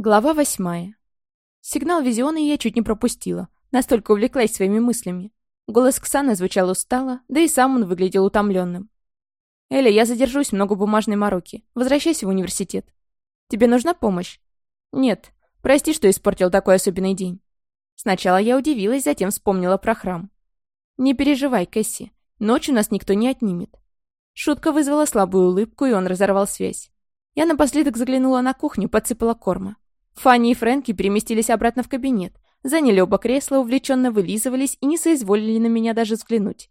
Глава восьмая. Сигнал визиона я чуть не пропустила, настолько увлеклась своими мыслями. Голос Ксаны звучал устало, да и сам он выглядел утомленным. «Эля, я задержусь, много бумажной мороки. Возвращайся в университет. Тебе нужна помощь?» «Нет. Прости, что испортил такой особенный день». Сначала я удивилась, затем вспомнила про храм. «Не переживай, Кэсси. Ночью нас никто не отнимет». Шутка вызвала слабую улыбку, и он разорвал связь. Я напоследок заглянула на кухню, подсыпала корма. Фанни и Фрэнки переместились обратно в кабинет, заняли оба кресла, увлеченно вылизывались и не соизволили на меня даже взглянуть.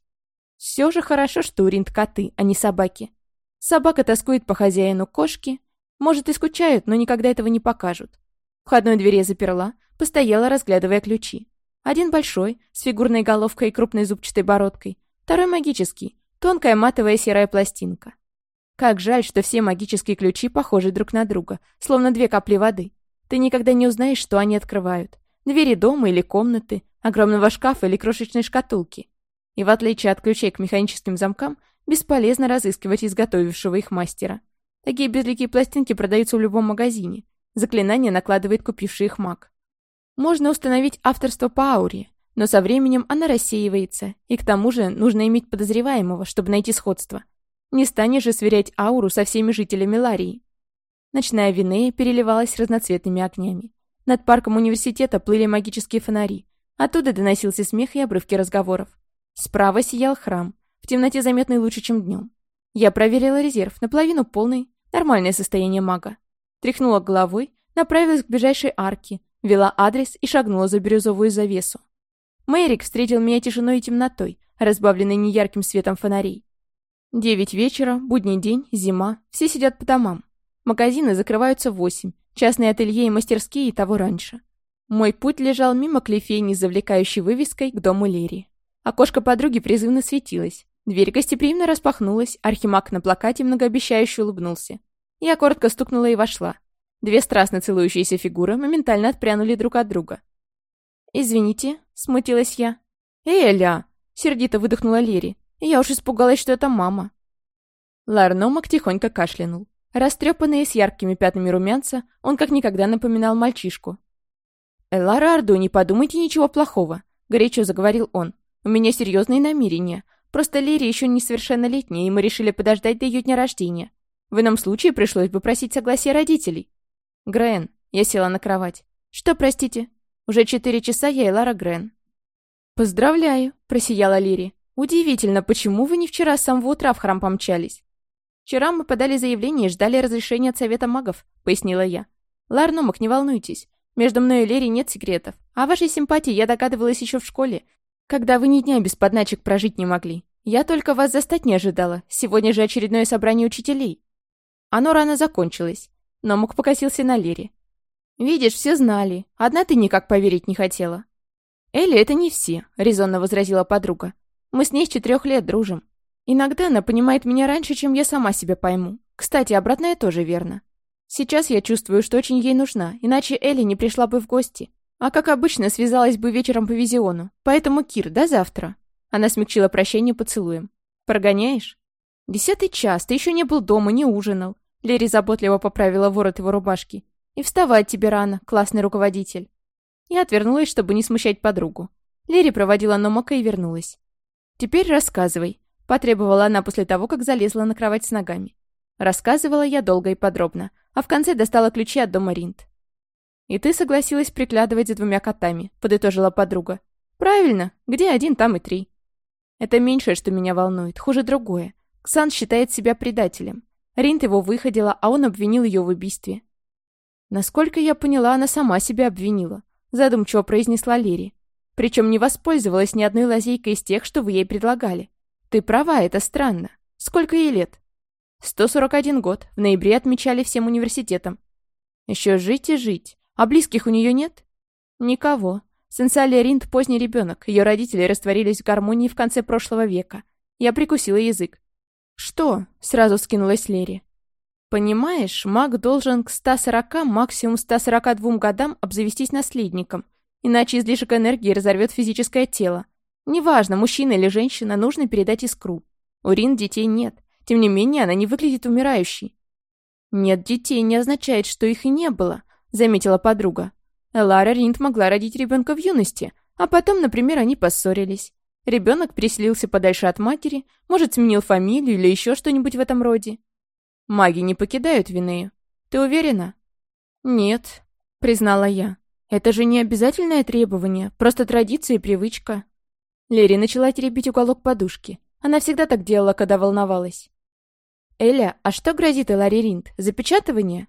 Все же хорошо, что у Ринд коты, а не собаки. Собака тоскует по хозяину кошки. Может, и скучают, но никогда этого не покажут. Входной двери заперла, постояла, разглядывая ключи. Один большой, с фигурной головкой и крупной зубчатой бородкой. Второй магический, тонкая матовая серая пластинка. Как жаль, что все магические ключи похожи друг на друга, словно две капли воды. Ты никогда не узнаешь, что они открывают. Двери дома или комнаты, огромного шкафа или крошечной шкатулки. И в отличие от ключей к механическим замкам, бесполезно разыскивать изготовившего их мастера. Такие безликие пластинки продаются в любом магазине. Заклинание накладывает купивший их маг. Можно установить авторство по ауре, но со временем она рассеивается, и к тому же нужно иметь подозреваемого, чтобы найти сходство. Не станешь же сверять ауру со всеми жителями Ларии. Ночная Винея переливалась разноцветными огнями. Над парком университета плыли магические фонари. Оттуда доносился смех и обрывки разговоров. Справа сиял храм, в темноте заметный лучше, чем днем. Я проверила резерв, наполовину полный, нормальное состояние мага. Тряхнула головой, направилась к ближайшей арке, вела адрес и шагнула за бирюзовую завесу. Мэрик встретил меня тишиной и темнотой, разбавленной неярким светом фонарей. Девять вечера, будний день, зима, все сидят по домам. Магазины закрываются в восемь, частные ателье и мастерские того раньше. Мой путь лежал мимо клефейни с завлекающей вывеской к дому Лери. Окошко подруги призывно светилось. Дверь гостеприимно распахнулась, архимаг на плакате многообещающе улыбнулся. Я коротко стукнула и вошла. Две страстно целующиеся фигуры моментально отпрянули друг от друга. «Извините», — смутилась я. «Эля!» — сердито выдохнула Лери. «Я уж испугалась, что это мама». Ларномак тихонько кашлянул. Растрепанный с яркими пятнами румянца, он как никогда напоминал мальчишку. «Элара Арду, не подумайте ничего плохого», — горячо заговорил он. «У меня серьезные намерения. Просто Лири еще несовершеннолетняя, и мы решили подождать до ее дня рождения. В ином случае пришлось бы просить согласия родителей». «Грен», — я села на кровать. «Что, простите?» «Уже четыре часа я Элара Грен». «Поздравляю», — просияла Лири. «Удивительно, почему вы не вчера с самого утра в храм помчались?» «Вчера мы подали заявление и ждали разрешения от Совета магов», — пояснила я. «Ларномок, не волнуйтесь. Между мной и Лери нет секретов. О вашей симпатии я догадывалась еще в школе, когда вы ни дня без подначек прожить не могли. Я только вас застать не ожидала. Сегодня же очередное собрание учителей». Оно рано закончилось. Но покосился на Лере. «Видишь, все знали. Одна ты никак поверить не хотела». «Элли, это не все», — резонно возразила подруга. «Мы с ней с четырех лет дружим. Иногда она понимает меня раньше, чем я сама себя пойму. Кстати, обратное тоже верно. Сейчас я чувствую, что очень ей нужна, иначе Элли не пришла бы в гости. А как обычно, связалась бы вечером по визиону. Поэтому, Кир, до завтра. Она смягчила прощение поцелуем. Прогоняешь? Десятый час, ты еще не был дома, не ужинал. Лери заботливо поправила ворот его рубашки. И вставать тебе рано, классный руководитель. Я отвернулась, чтобы не смущать подругу. Лери проводила Номака и вернулась. «Теперь рассказывай. Потребовала она после того, как залезла на кровать с ногами. Рассказывала я долго и подробно, а в конце достала ключи от дома Ринд. «И ты согласилась приглядывать за двумя котами», — подытожила подруга. «Правильно. Где один, там и три». Это меньшее, что меня волнует. Хуже другое. Ксан считает себя предателем. Ринд его выходила, а он обвинил ее в убийстве. Насколько я поняла, она сама себя обвинила. Задумчиво произнесла Лери. Причем не воспользовалась ни одной лазейкой из тех, что вы ей предлагали. Ты права, это странно. Сколько ей лет? 141 год. В ноябре отмечали всем университетом. Еще жить и жить. А близких у нее нет? Никого. Сенсалия Ринд поздний ребенок. Ее родители растворились в гармонии в конце прошлого века. Я прикусила язык. «Что?» — сразу скинулась Лери. «Понимаешь, маг должен к 140, максимум 142 годам обзавестись наследником, иначе излишек энергии разорвет физическое тело. Неважно, мужчина или женщина, нужно передать искру. У Рин детей нет. Тем не менее, она не выглядит умирающей. Нет детей не означает, что их и не было. — заметила подруга. Лара Ринд могла родить ребенка в юности, а потом, например, они поссорились. Ребенок переселился подальше от матери, может, сменил фамилию или еще что-нибудь в этом роде. Маги не покидают Винею. Ты уверена? Нет, признала я. Это же не обязательное требование, просто традиция и привычка. Лери начала теребить уголок подушки. Она всегда так делала, когда волновалась. «Эля, а что грозит Эларе Ринд? Запечатывание?»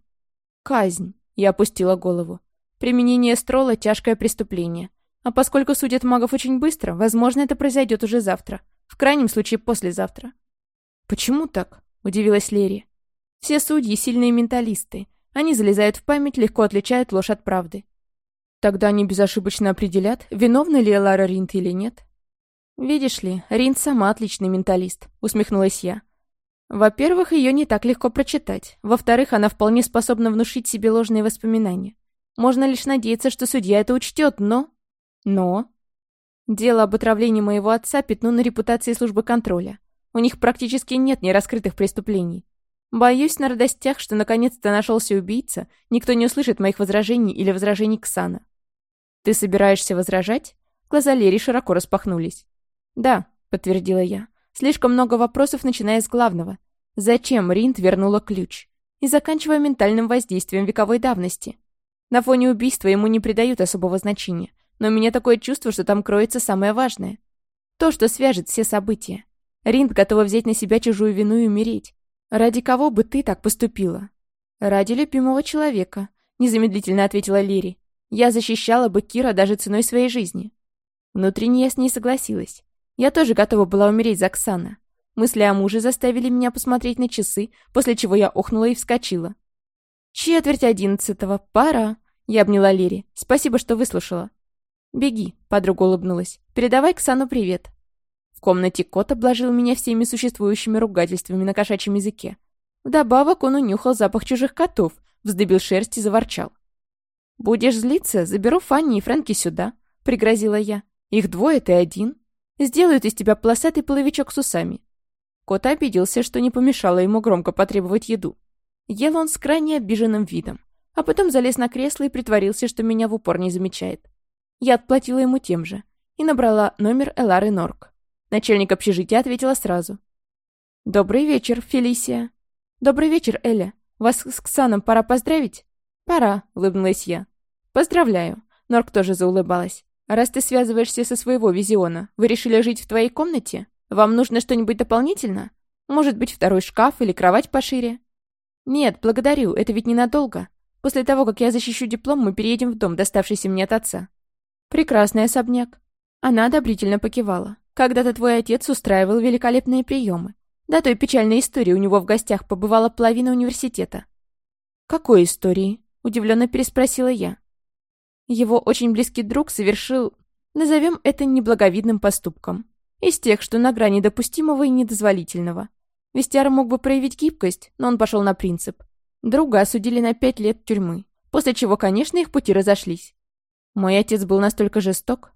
«Казнь», — я опустила голову. «Применение строла — тяжкое преступление. А поскольку судят магов очень быстро, возможно, это произойдет уже завтра. В крайнем случае, послезавтра». «Почему так?» — удивилась Лери. «Все судьи — сильные менталисты. Они залезают в память, легко отличают ложь от правды. Тогда они безошибочно определят, виновна ли Элара Ринд или нет. «Видишь ли, Рин сама отличный менталист», — усмехнулась я. «Во-первых, ее не так легко прочитать. Во-вторых, она вполне способна внушить себе ложные воспоминания. Можно лишь надеяться, что судья это учтет, но...» «Но...» Дело об отравлении моего отца пятну на репутации службы контроля. У них практически нет нераскрытых преступлений. Боюсь на радостях, что наконец-то нашелся убийца, никто не услышит моих возражений или возражений Ксана. «Ты собираешься возражать?» Глаза Лери широко распахнулись. «Да», — подтвердила я. «Слишком много вопросов, начиная с главного. Зачем Ринд вернула ключ? И заканчивая ментальным воздействием вековой давности. На фоне убийства ему не придают особого значения, но у меня такое чувство, что там кроется самое важное. То, что свяжет все события. Ринд готова взять на себя чужую вину и умереть. Ради кого бы ты так поступила?» «Ради любимого человека», — незамедлительно ответила Лири. «Я защищала бы Кира даже ценой своей жизни». Внутренне я с ней согласилась. Я тоже готова была умереть за Оксана. Мысли о муже заставили меня посмотреть на часы, после чего я охнула и вскочила. «Четверть одиннадцатого. Пора!» Я обняла Лири. «Спасибо, что выслушала». «Беги», — подруга улыбнулась. «Передавай Ксану привет». В комнате кот обложил меня всеми существующими ругательствами на кошачьем языке. Вдобавок он унюхал запах чужих котов, вздыбил шерсть и заворчал. «Будешь злиться, заберу Фанни и Фрэнки сюда», — пригрозила я. «Их двое, ты один». Сделают из тебя полосатый половичок с усами». Кот обиделся, что не помешало ему громко потребовать еду. Ел он с крайне обиженным видом, а потом залез на кресло и притворился, что меня в упор не замечает. Я отплатила ему тем же и набрала номер Элары Норк. Начальник общежития ответила сразу. «Добрый вечер, Фелисия». «Добрый вечер, Эля. Вас с Ксаном пора поздравить?» «Пора», — улыбнулась я. «Поздравляю». Норк тоже заулыбалась. «Раз ты связываешься со своего визиона, вы решили жить в твоей комнате? Вам нужно что-нибудь дополнительно? Может быть, второй шкаф или кровать пошире?» «Нет, благодарю, это ведь ненадолго. После того, как я защищу диплом, мы переедем в дом, доставшийся мне от отца». «Прекрасный особняк». Она одобрительно покивала. «Когда-то твой отец устраивал великолепные приемы. До той печальной истории у него в гостях побывала половина университета». «Какой истории?» – удивленно переспросила я. Его очень близкий друг совершил, назовем это неблаговидным поступком. Из тех, что на грани допустимого и недозволительного. Вестяр мог бы проявить гибкость, но он пошел на принцип. Друга осудили на пять лет тюрьмы, после чего, конечно, их пути разошлись. Мой отец был настолько жесток.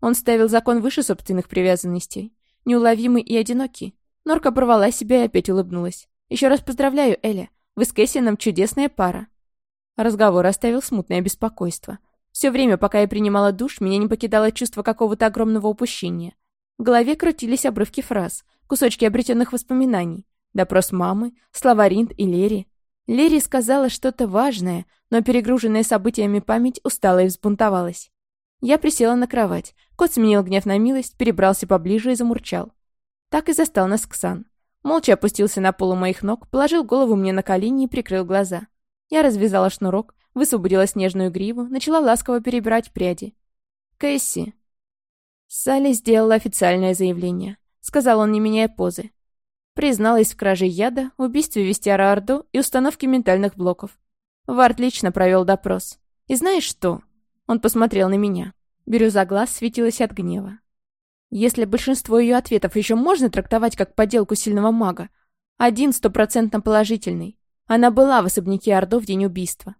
Он ставил закон выше собственных привязанностей. Неуловимый и одинокий. Норка оборвала себя и опять улыбнулась. «Еще раз поздравляю, Эля. Вы с Кэссином чудесная пара». Разговор оставил смутное беспокойство. Все время, пока я принимала душ, меня не покидало чувство какого-то огромного упущения. В голове крутились обрывки фраз, кусочки обретенных воспоминаний. Допрос мамы, слова Ринд и Лери. Лери сказала что-то важное, но перегруженная событиями память устала и взбунтовалась. Я присела на кровать. Кот сменил гнев на милость, перебрался поближе и замурчал. Так и застал нас Ксан. Молча опустился на пол у моих ног, положил голову мне на колени и прикрыл глаза. Я развязала шнурок, высвободила снежную гриву, начала ласково перебирать пряди. «Кэсси». Салли сделала официальное заявление. Сказал он, не меняя позы. Призналась в краже яда, убийстве Вестиара Орду и установке ментальных блоков. Вард лично провел допрос. И знаешь что? Он посмотрел на меня. Бирюза глаз светилась от гнева. Если большинство ее ответов еще можно трактовать как подделку сильного мага, один стопроцентно положительный. Она была в особняке Ордо в день убийства.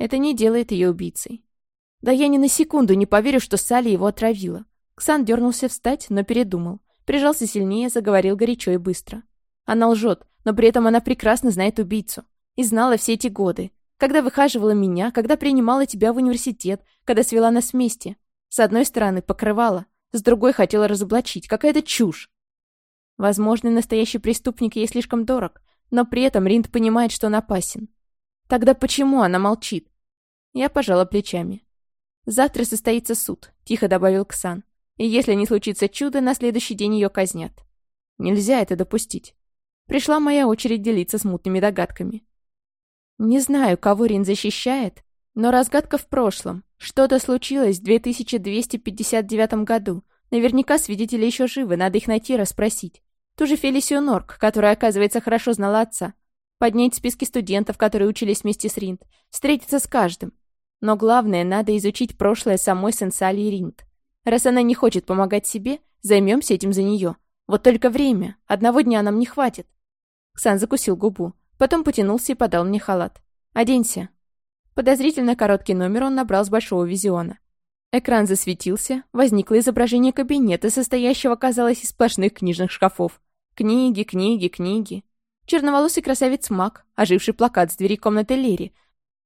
Это не делает ее убийцей. Да я ни на секунду не поверю, что Салли его отравила. Ксан дернулся встать, но передумал. Прижался сильнее, заговорил горячо и быстро. Она лжет, но при этом она прекрасно знает убийцу. И знала все эти годы. Когда выхаживала меня, когда принимала тебя в университет, когда свела нас вместе. С одной стороны, покрывала, с другой хотела разоблачить. Какая-то чушь. Возможно, настоящий преступник ей слишком дорог, но при этом Ринд понимает, что он опасен. Тогда почему она молчит? Я пожала плечами. «Завтра состоится суд», — тихо добавил Ксан. «И если не случится чудо, на следующий день ее казнят. Нельзя это допустить». Пришла моя очередь делиться смутными догадками. Не знаю, кого Рин защищает, но разгадка в прошлом. Что-то случилось в 2259 году. Наверняка свидетели еще живы, надо их найти и расспросить. Ту же Фелисию Норк, которая, оказывается, хорошо знала отца. Поднять списки студентов, которые учились вместе с Ринд. Встретиться с каждым. Но главное, надо изучить прошлое самой Сенсалии Ринд. Раз она не хочет помогать себе, займемся этим за нее. Вот только время. Одного дня нам не хватит. Ксан закусил губу. Потом потянулся и подал мне халат. «Оденься». Подозрительно короткий номер он набрал с большого визиона. Экран засветился, возникло изображение кабинета, состоящего, казалось, из сплошных книжных шкафов. Книги, книги, книги. Черноволосый красавец Мак, оживший плакат с двери комнаты Лери,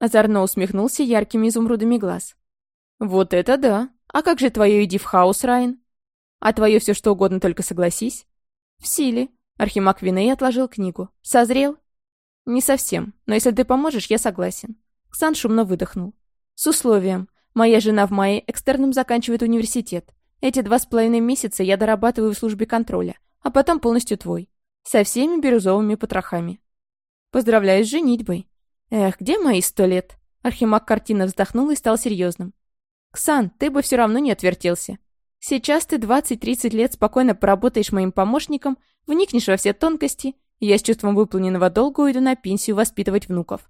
озорно усмехнулся яркими изумрудами глаз. «Вот это да! А как же твое иди в хаос, Райн? А твое все что угодно, только согласись?» «В силе», Архимаг Виней отложил книгу. «Созрел?» «Не совсем, но если ты поможешь, я согласен». Ксан шумно выдохнул. «С условием. Моя жена в мае экстерном заканчивает университет. Эти два с половиной месяца я дорабатываю в службе контроля, а потом полностью твой. Со всеми бирюзовыми потрохами». «Поздравляю с женитьбой». «Эх, где мои сто лет?» Архимаг картина вздохнул и стал серьезным. «Ксан, ты бы все равно не отвертелся. Сейчас ты 20-30 лет спокойно поработаешь моим помощником, вникнешь во все тонкости, и я с чувством выполненного долга уйду на пенсию воспитывать внуков.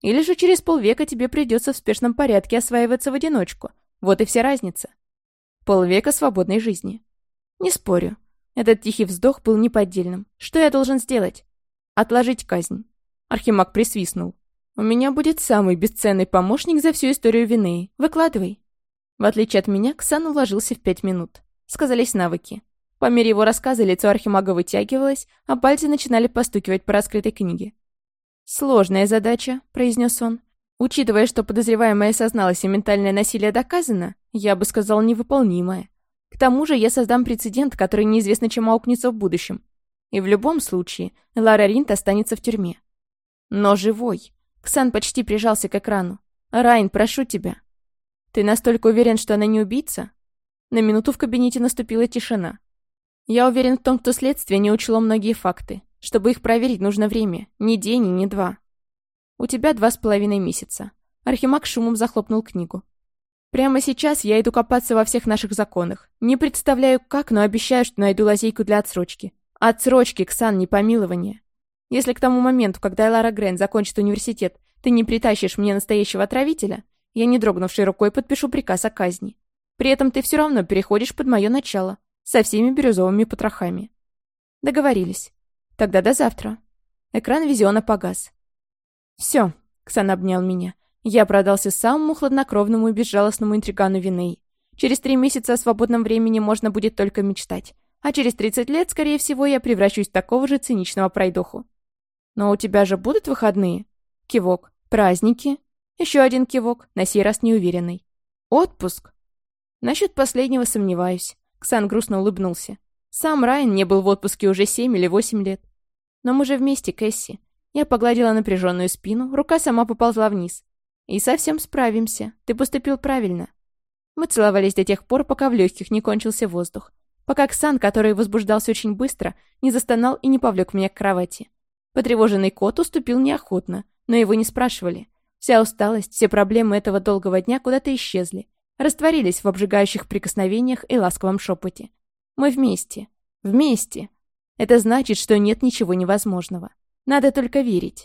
Или же через полвека тебе придется в спешном порядке осваиваться в одиночку. Вот и вся разница. Полвека свободной жизни. Не спорю. Этот тихий вздох был неподдельным. Что я должен сделать? Отложить казнь. Архимаг присвистнул. У меня будет самый бесценный помощник за всю историю вины. Выкладывай. В отличие от меня, Ксан уложился в пять минут. Сказались навыки. По мере его рассказа лицо Архимага вытягивалось, а пальцы начинали постукивать по раскрытой книге. «Сложная задача», — произнес он. «Учитывая, что подозреваемая созналась и ментальное насилие доказано, я бы сказал, невыполнимое. К тому же я создам прецедент, который неизвестно чем аукнется в будущем. И в любом случае Лара Ринт останется в тюрьме. Но живой. Ксан почти прижался к экрану. «Райн, прошу тебя, «Ты настолько уверен, что она не убийца?» На минуту в кабинете наступила тишина. «Я уверен в том, что следствие не учло многие факты. Чтобы их проверить, нужно время. Ни день ни два. У тебя два с половиной месяца». Архимаг шумом захлопнул книгу. «Прямо сейчас я иду копаться во всех наших законах. Не представляю, как, но обещаю, что найду лазейку для отсрочки. Отсрочки, Ксан, не помилование. Если к тому моменту, когда Элара Грен закончит университет, ты не притащишь мне настоящего отравителя, я, не дрогнувшей рукой, подпишу приказ о казни. При этом ты все равно переходишь под мое начало, со всеми бирюзовыми потрохами. Договорились. Тогда до завтра. Экран визиона погас. Все, Ксан обнял меня. Я продался самому хладнокровному и безжалостному интригану Виней. Через три месяца о свободном времени можно будет только мечтать. А через 30 лет, скорее всего, я превращусь в такого же циничного пройдоху. Но у тебя же будут выходные? Кивок. Праздники? Еще один кивок, на сей раз неуверенный. Отпуск? Насчет последнего сомневаюсь. Ксан грустно улыбнулся. Сам Райан не был в отпуске уже семь или восемь лет. Но мы же вместе, Кэсси. Я погладила напряженную спину, рука сама поползла вниз. И совсем справимся. Ты поступил правильно. Мы целовались до тех пор, пока в легких не кончился воздух. Пока Ксан, который возбуждался очень быстро, не застонал и не повлек меня к кровати. Потревоженный кот уступил неохотно, но его не спрашивали. Вся усталость, все проблемы этого долгого дня куда-то исчезли, растворились в обжигающих прикосновениях и ласковом шепоте. Мы вместе. Вместе. Это значит, что нет ничего невозможного. Надо только верить.